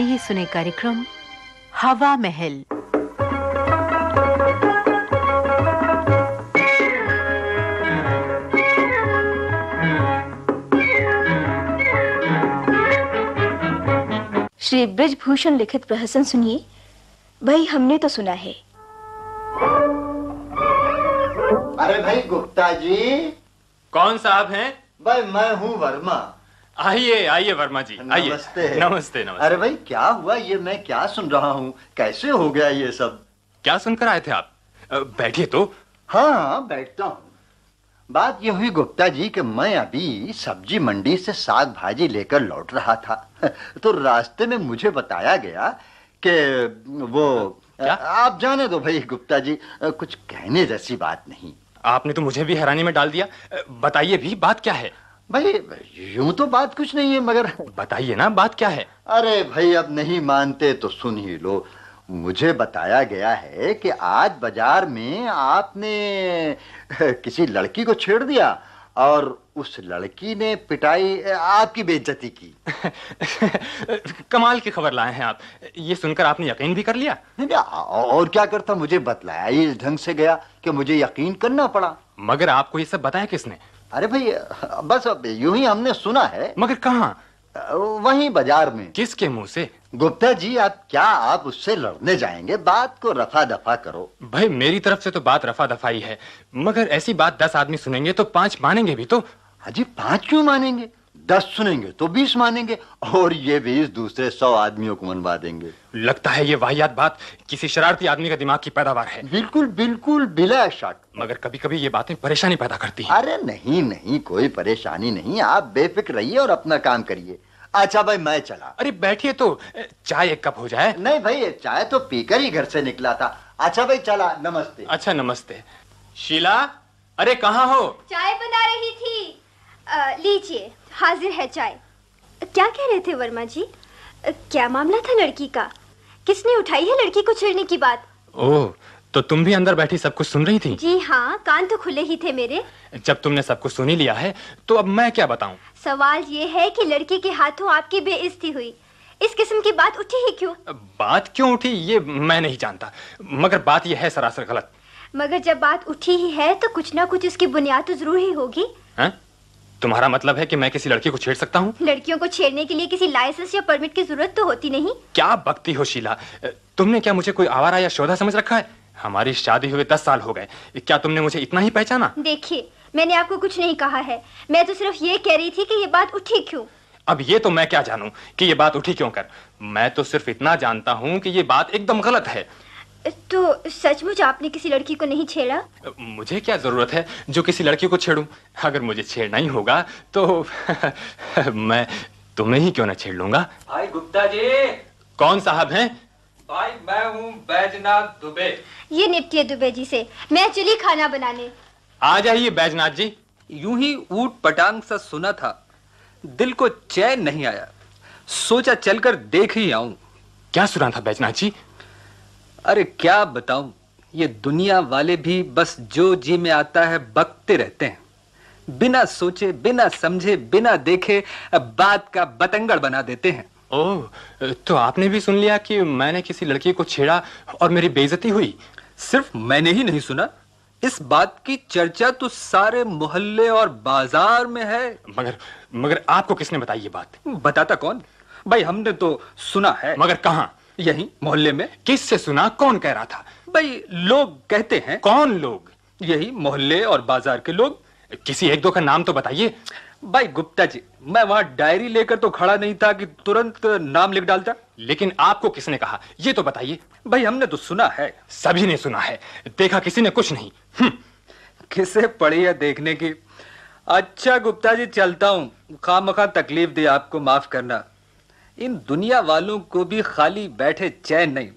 आइए सुने कार्यक्रम हवा महल। श्री ब्रजभूषण लिखित प्रहसन सुनिए। भाई हमने तो सुना है। अरे भाई गुप्ता जी। कौन साहब हैं? भाई मैं हूँ वर्मा। आइए आइए वर्मा जी आइए। नमस्ते। नमस्ते नमस्ते। अरे भाई क्या हुआ ये? मैं क्या सुन रहा हूँ? कैसे हो गया ये सब? क्या सुनकर आए थे आप? बैठिए तो। हाँ हाँ बैठता हूँ। बात ये हुई गुप्ता जी कि मैं अभी सब्ज़ी मंडी से साग भाजी लेकर लौट रहा था। तो रास्ते में मुझे बताया गया कि वो क्या? आप जाने दो भाई गुप्ता जी कुछ कहने जैसी बात नहीं। आपने तो मुझे भी हैरानी में डाल दिया। बताइए भी बात क्या है? भाई यूँ तो बात कुछ नहीं है मगर बताइए ना बात क्या है? अरे भाई अब नहीं मानते तो सुन ही लो। मुझे बताया गया है कि आज बाज़ार में आपने किसी लड़की को छेड़ दिया और उस लड़की ने पिटाई आपकी बेइज्जती की। कमाल की खबर लाए हैं आप। ये सुनकर आपने यकीन भी कर लिया? नहीं, और क्या करता? मुझे बतलाया इस ढंग से गया कि मुझे यकीन करना पड़ा। मगर आपको ये सब बताया किसने? अरे भाई बस अब यूँ ही हमने सुना है। मगर कहाँ? वही बाज़ार में। किसके मुँह से? गुप्ता जी आप क्या आप उससे लड़ने जाएँगे? बात को रफा दफ़ा करो। भाई मेरी तरफ़ से तो बात रफा दफाई है। मगर ऐसी बात दस आदमी सुनेंगे तो पाँच मानेंगे भी तो। हाजी पाँच क्यों मानेंगे? दस सुनेंगे तो बीस मानेंगे और ये बीस दूसरे सौ आदमियों को मनवा देंगे। लगता है ये वाहियात बात किसी शरारती आदमी का दिमाग की पैदावार है। बिल्कुल बिल्कुल बिला शक। मगर कभी कभी ये बातें परेशानी पैदा करती हैं। अरे नहीं नहीं कोई परेशानी नहीं। आप बेफिक्र रहिए और अपना काम करिए। अच्छा भाई मैं चला। अरे बैठिए तो चाय एक कप हो जाए। नहीं भाई चाय तो पीकर ही घर से निकला था। अच्छा भाई चला नमस्ते। अच्छा नमस्ते। शीला अरे कहाँ हो? चाय बना रही थी। लीजिए। हाजिर है चाय। क्या कह रहे थे वर्मा जी? क्या मामला था लड़की का? किसने उठाई है लड़की को छेड़ने की बात? ओह तो तुम भी अंदर बैठी सब कुछ सुन रही थी? जी हाँ कान तो खुले ही थे मेरे। जब तुमने सब कुछ सुन ही लिया है तो अब मैं क्या बताऊँ? सवाल ये है कि लड़की के हाथों आपकी बेइज्जती हुई। इस किस्म की बात उठी ही क्यों? बात क्यों उठी ये मैं नहीं जानता। मगर बात यह है सरासर गलत। मगर जब बात उठी ही है तो कुछ ना कुछ उसकी बुनियाद तो ज़रूर ही होगी। हैं? तुम्हारा मतलब है कि मैं किसी लड़की को छेड़ सकता हूँ? लड़कियों को छेड़ने के लिए किसी लाइसेंस या परमिट की ज़रूरत तो होती नहीं। क्या बकती हो शीला? तुमने क्या मुझे कोई आवारा या शोधा समझ रखा है? हमारी शादी हुए दस साल हो गए। क्या तुमने मुझे इतना ही पहचाना? देखिए मैंने आपको कुछ नहीं कहा है। मैं तो सिर्फ़ ये कह रही थी कि ये बात उठी क्यों? अब ये तो मैं क्या जानूं कि ये बात उठी क्यों कर? मैं तो सिर्फ़ इतना जानता हूँ कि ये बात एकदम गलत है। तो सचमुच आपने किसी लड़की को नहीं छेड़ा? मुझे क्या ज़रूरत है जो किसी लड़की को छेड़ूं? अगर मुझे छेड़ना ही होगा तो मैं तुम्हें ही क्यों ना छेड़ लूँगा? भाई गुप्ता जी। कौन साहब हैं? भाई मैं हूँ बैजनाथ दुबे। ये निपटिए दुबे जी से। मैं चली खाना बनाने। आ जाइए बैजनाथ जी। यूँ ही ऊट पटांग सा सुना था। दिल को चैन नहीं आया। सोचा चलकर देख ही आऊँ। क्या सुना था बैजनाथ जी? अरे क्या बताऊँ ये दुनिया वाले भी बस जो जी में आता है बकते रहते हैं। बिना सोचे बिना समझे बिना देखे बात का बतंगड़ बना देते हैं। ओह तो आपने भी सुन लिया कि मैंने किसी लड़की को छेड़ा और मेरी बेइज्जती हुई? सिर्फ़ मैंने ही नहीं सुना। इस बात की चर्चा तो सारे मोहल्ले और बाज़ार में है। मगर मगर आपको किसने बताई ये बात? बताता कौन? भाई हमने तो सुना है। मगर कहाँ? यही मोहल्ले में किससे सुना कौन कह रहा था? भाई लोग कहते हैं। कौन लोग? यही मोहल्ले और बाज़ार के लोग। किसी एक दो का नाम तो बताइए। भाई गुप्ता जी मैं वहाँ डायरी लेकर तो खड़ा नहीं था कि तुरंत नाम लिख डालता। लेकिन आपको किसने कहा? ये तो बताइए। भाई हमने तो सुना है। सभी ने सुना है। देखा किसी ने? कुछ नहीं। हम्म, किसे पड़ी है देखने की? अच्छा गुप्ता जी चलता हूँ। खामखा तकलीफ़ दी आपको माफ़ करना। इन दुनिया वालों को भी खाली बैठे चैन नहीं।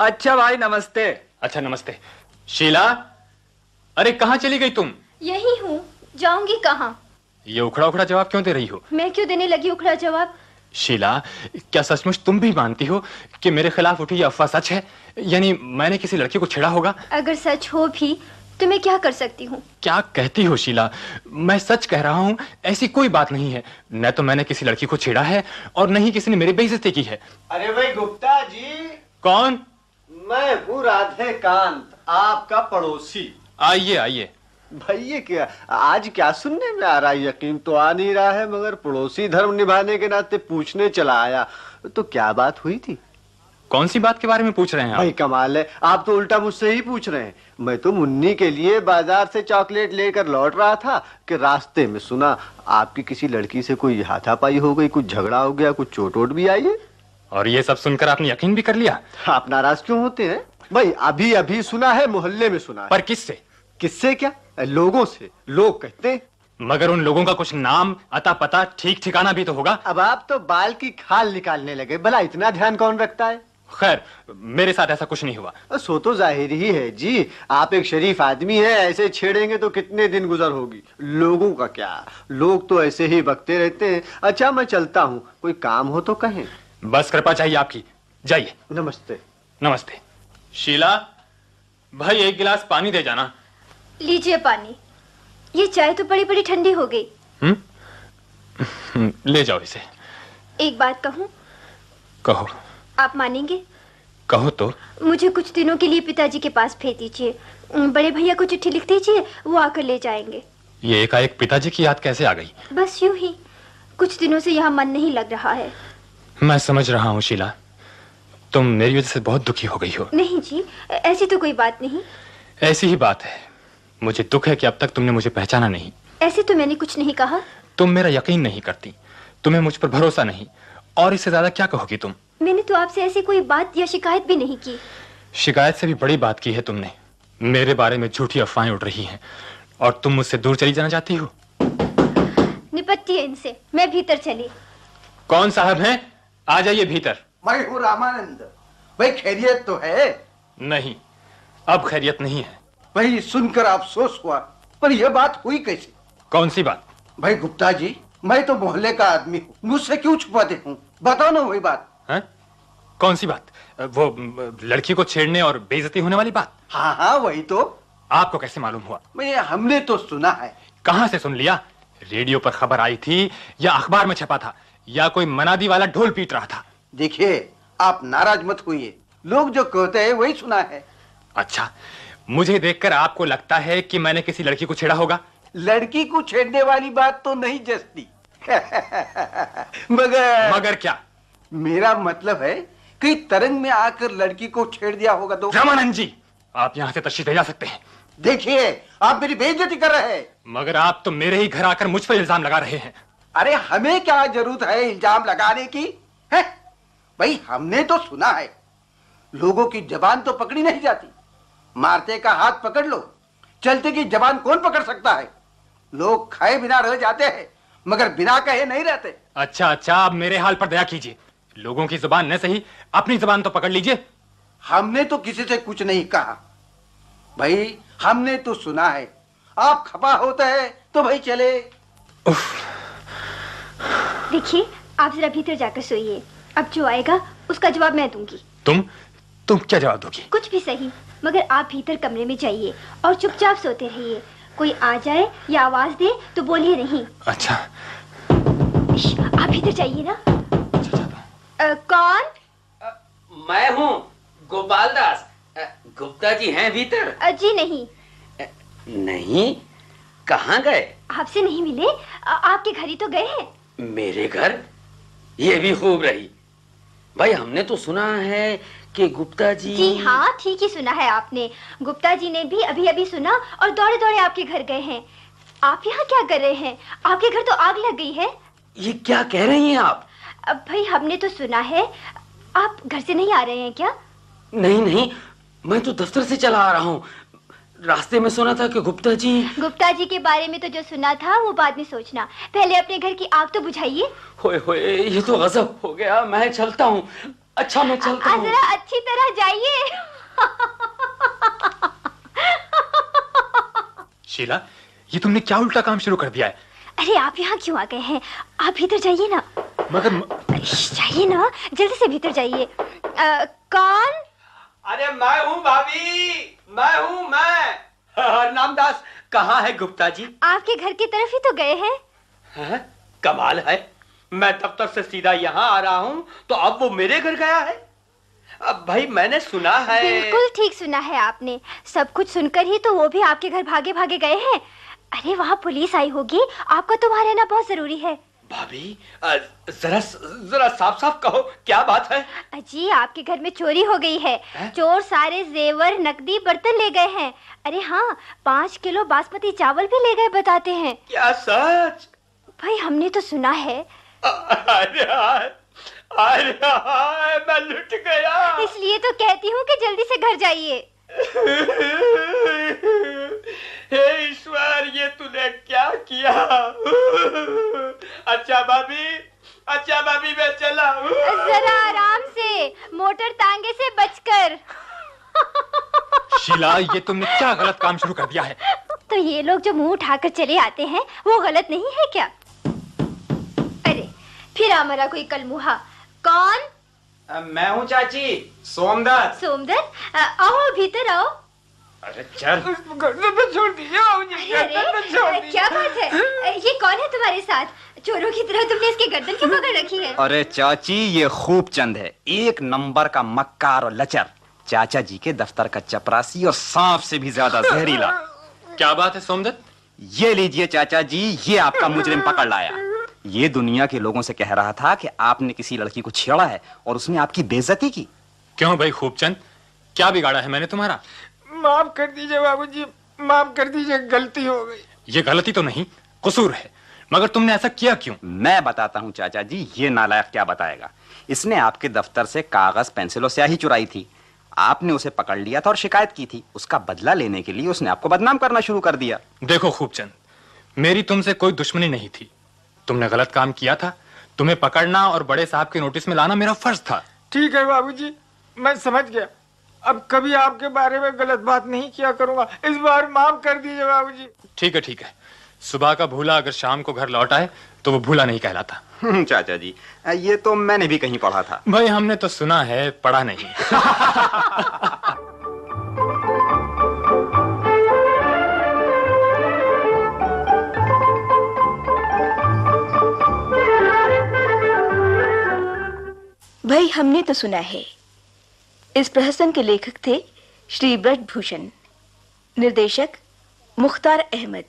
अच्छा भाई नमस्ते। अच्छा नमस्ते। शीला अरे कहाँ चली गई तुम? यही हूँ। जाऊँगी कहाँ? ये उखड़ा उखड़ा जवाब क्यों दे रही हो? मैं क्यों देने लगी उखड़ा जवाब? शीला क्या सचमुच तुम भी मानती हो कि मेरे खिलाफ उठी ये अफवाह सच है? यानी मैंने किसी लड़की को छेड़ा होगा? अगर सच हो भी तो मैं क्या कर सकती हूँ? क्या कहती हो शीला? मैं सच कह रहा हूँ ऐसी कोई बात नहीं है। न तो मैंने किसी लड़की को छेड़ा है और न ही किसी ने मेरी बेइज्जती की है। अरे भाई गुप्ता जी। कौन? मैं हूँ राधे कांत आपका पड़ोसी। आइए आइए। भाई ये क्या? आज क्या सुनने में आ रहा है? यकीन तो आ नहीं रहा है मगर पड़ोसी धर्म निभाने के नाते पूछने चला आया। तो क्या बात हुई थी? कौन सी बात के बारे में पूछ रहे हैं भाई कमाल है। आप तो उल्टा मुझसे ही पूछ रहे हैं। मैं तो मुन्नी के लिए बाज़ार से चॉकलेट लेकर लौट रहा था कि रास्ते में सुना आपकी किसी लड़की से कोई हाथापाई हो गई कुछ झगड़ा हो गया कुछ चोट वोट भी आई है? और ये सब सुनकर आपने यकीन भी कर लिया? आप नाराज़ क्यों होते हैं? भाई अभी अभी सुना है मोहल्ले में सुना है। पर किससे? किससे क्या? लोगों से। लोग कहते हैं। मगर उन लोगों का कुछ नाम अता पता ठीक ठिकाना भी तो होगा। अब आप तो बाल की खाल निकालने लगे। भला इतना ध्यान कौन रखता है? खैर मेरे साथ ऐसा कुछ नहीं हुआ। सो तो ज़ाहिर ही है जी आप एक शरीफ आदमी हैं ऐसे छेड़ेंगे तो कितने दिन गुजर होगी? लोगों का क्या? लोग तो ऐसे ही बकते रहते हैं। अच्छा मैं चलता हूँ। कोई काम हो तो कहें। बस कृपा चाहिए आपकी। जाइए। नमस्ते। नमस्ते। शीला भाई एक गिलास पानी दे जाना। लीजिए पानी। ये चाय तो बड़ी बड़ी ठंडी हो गई। हम्म? हम्म, ले जाओ इसे। एक बात कहूँ? कहो। आप मानेंगे? कहो तो। मुझे कुछ दिनों के लिए पिताजी के पास भेज दीजिए। बड़े भैया को चिट्ठी लिख दीजिए वो आकर ले जाएँगे। ये एकाएक पिताजी की याद कैसे आ गई? बस यूँ ही। कुछ दिनों से यहाँ मन नहीं लग रहा है। मैं समझ रहा हूँ शीला। तुम मेरी वजह से बहुत दुखी हो गई हो। नहीं जी ऐसी तो कोई बात नहीं। ऐसी ही बात है। मुझे दुख है कि अब तक तुमने मुझे पहचाना नहीं। ऐसे तो मैंने कुछ नहीं कहा। तुम मेरा यकीन नहीं करती। तुम्हें मुझ पर भरोसा नहीं। और इससे ज़्यादा क्या कहोगी तुम? मैंने तो आपसे ऐसी कोई बात या शिकायत भी नहीं की। शिकायत से भी बड़ी बात की है तुमने। मेरे बारे में झूठी अफवाहें उड़ रही हैं और तुम मुझसे दूर चली जाना चाहती हो? निपटती है इनसे मैं भीतर चली। कौन साहब हैं? आ जाइए भीतर। मैं हूँ रामानंद। भाई खैरियत तो है? नहीं अब खैरियत नहीं है। भाई सुनकर अफसोस हुआ पर यह बात हुई कैसे? कौन सी बात? भाई गुप्ता जी मैं तो मोहल्ले का आदमी हूँ मुझसे क्यों छुपाते हूँ? बताओ ना वही बात। हैं? कौन सी बात? वो लड़की को छेड़ने और बेइज्जती होने वाली बात? हाँ हाँ वही तो। आपको कैसे मालूम हुआ? मैं हमने तो सुना है। कहाँ से सुन लिया? रेडियो पर खबर आई थी या अखबार में छपा था या कोई मनादी वाला ढोल पीट रहा था? देखिए आप नाराज़ मत हुई लोग जो कहते हैं वही सुना है। अच्छा मुझे देखकर आपको लगता है कि मैंने किसी लड़की को छेड़ा होगा? लड़की को छेड़ने वाली बात तो नहीं जस्ती। मगर मगर क्या? मेरा मतलब है कि तरंग में आकर लड़की को छेड़ दिया होगा तो रामानंद जी आप यहाँ से ले जा सकते हैं। देखिए आप मेरी बेइज्जती कर रहे हैं। मगर आप तो मेरे ही घर आकर मुझ पर इल्ज़ाम लगा रहे हैं। अरे हमें क्या ज़रूरत है इल्ज़ाम लगाने की? है? भाई हमने तो सुना है। लोगों की जबान तो पकड़ी नहीं जाती। मारते का हाथ पकड़ लो। चलते की जबान कौन पकड़ सकता है? लोग खाए बिना रह जाते हैं मगर बिना कहे नहीं रहते। अच्छा अच्छा आप मेरे हाल पर दया कीजिए। लोगों की ज़ुबान न सही अपनी ज़ुबान तो पकड़ लीजिए। हमने तो किसी से कुछ नहीं कहा। भाई हमने तो सुना है। आप खपा होता है तो भाई चले। देखिए आप जरा भीतर जाकर सोइए। अब जो आएगा उसका जवाब मैं दूँगी। तुम तुम क्या जवाब दोगी? कुछ भी सही मगर आप भीतर कमरे में जाइए और चुपचाप सोते रहिए। कोई आ जाए या आवाज़ दे तो बोलिए नहीं। अच्छा। आप भीतर जाइए ना। अ, कौन? मैं हूँ गोपाल दास। गुप्ता जी हैं भीतर। जी नहीं। नहीं? कहाँ गए? आपसे नहीं मिले? अ, आपके घर ही तो गए हैं। मेरे घर? ये भी खूब रही। भाई हमने तो सुना है कि गुप्ता जी जी हाँ ठीक ही सुना है आपने। गुप्ता जी ने भी अभी अभी सुना और दौड़े दौड़े आपके घर गए हैं। आप यहाँ क्या कर रहे हैं? आपके घर तो आग लग गई है। ये क्या कह रही हैं आप? अब भाई हमने तो सुना है आप घर से नहीं आ रहे हैं क्या? नहीं नहीं मैं तो दफ्तर से चला आ रहा हूँ। रास्ते में सुना था कि गुप्ता जी गुप्ता जी के बारे में तो जो सुना था वो बाद में सोचना। पहले अपने घर की आग तो बुझाइए। होए होए ये तो गजब हो गया। मैं चलता हूँ। अच्छा मैं चलता हूँ। जरा अच्छी तरह जाइए। शीला ये तुमने क्या उल्टा काम शुरू कर दिया है? अरे आप यहाँ क्यों आ गए हैं? आप भीतर जाइए ना। मगर म- जाइए ना। जल्दी से भीतर जाइए। कौन? अरे मैं हूँ भाभी। मैं हूँ मैं। रामदास कहाँ है गुप्ता जी आपके घर की तरफ़ ही तो गए हैं। हैं? कमाल है। मैं दफ्तर से सीधा यहाँ आ रहा हूँ तो अब वो मेरे घर गया है। अब भाई मैंने सुना है। बिल्कुल ठीक सुना है आपने। सब कुछ सुनकर ही तो वो भी आपके घर भागे भागे गए हैं। अरे वहाँ पुलिस आई होगी। आपका तो वहाँ रहना बहुत ज़रूरी है। भाभी जरा जरा साफ़ साफ़ कहो क्या बात है? अजी आपके घर में चोरी हो गई है। हैं? चोर सारे जेवर नकदी बर्तन ले गए हैं। अरे हाँ पाँच किलो बासमती चावल भी ले गए बताते हैं। क्या सच? भाई हमने तो सुना है। अरे अरे मैं लुट गया। इसलिए तो कहती हूँ कि जल्दी से घर जाइए हे ईश्वर ये तूने क्या किया अच्छा भाभी। अच्छा भाभी मैं चला जरा आराम से मोटर तांगे से बचकर। शीला ये तुमने क्या गलत काम शुरू कर दिया है? तो ये लोग जो मुँह उठाकर चले आते हैं वो गलत नहीं है क्या? अरे फिर हमारा कोई कलमुहा। कौन? आ, मैं हूँ चाची सोमदत्त। सोमदर आओ भीतर आओ। अरे चल। छोड़ दीजिए अरे अरे, क्या बात है? ये कौन है तुम्हारे साथ? चोरों की तरह तुमने इसकी गर्दन क्यों पकड़ रखी है। अरे चाची ये खूब चंद है। एक नंबर का मक्कार और लचर। चाचा जी के दफ्तर का चपरासी और सांप से भी ज़्यादा जहरीला। क्या बात है सोमदत्त? ये लीजिए चाचा जी ये आपका मुजरिम पकड़ लाया। ये दुनिया के लोगों से कह रहा था कि आपने किसी लड़की को छेड़ा है और उसने आपकी बेइज्जती की। क्यों भाई खूबचंद क्या बिगाड़ा है मैंने तुम्हारा? माफ़ कर दीजिए बाबूजी माफ़ कर दीजिए गलती हो गई। ये गलती तो नहीं कसूर है। मगर तुमने ऐसा किया क्यों? मैं बताता हूँ चाचा जी ये नालायक क्या बताएगा। इसने आपके दफ्तर से कागज़ पेंसिल और स्याही चुराई थी। आपने उसे पकड़ लिया था और शिकायत की थी। उसका बदला लेने के लिए उसने आपको बदनाम करना शुरू कर दिया। देखो खूबचंद मेरी तुमसे कोई दुश्मनी नहीं थी। तुमने गलत काम किया था। तुम्हें पकड़ना और बड़े साहब के नोटिस में लाना मेरा फ़र्ज़ था। ठीक है बाबूजी मैं समझ गया। अब कभी आपके बारे में गलत बात नहीं किया करूँगा। इस बार माफ़ कर दीजिए बाबूजी। ठीक है ठीक है। सुबह का भूला अगर शाम को घर लौट आए तो वो भूला नहीं कहलाता। हम्म, चाचा जी ये तो मैंने भी कहीं पढ़ा था। भाई हमने तो सुना है पढ़ा नहीं। भाई हमने तो सुना है इस प्रहसन के लेखक थे श्री ब्रजभूषण निर्देशक मुख्तार अहमद।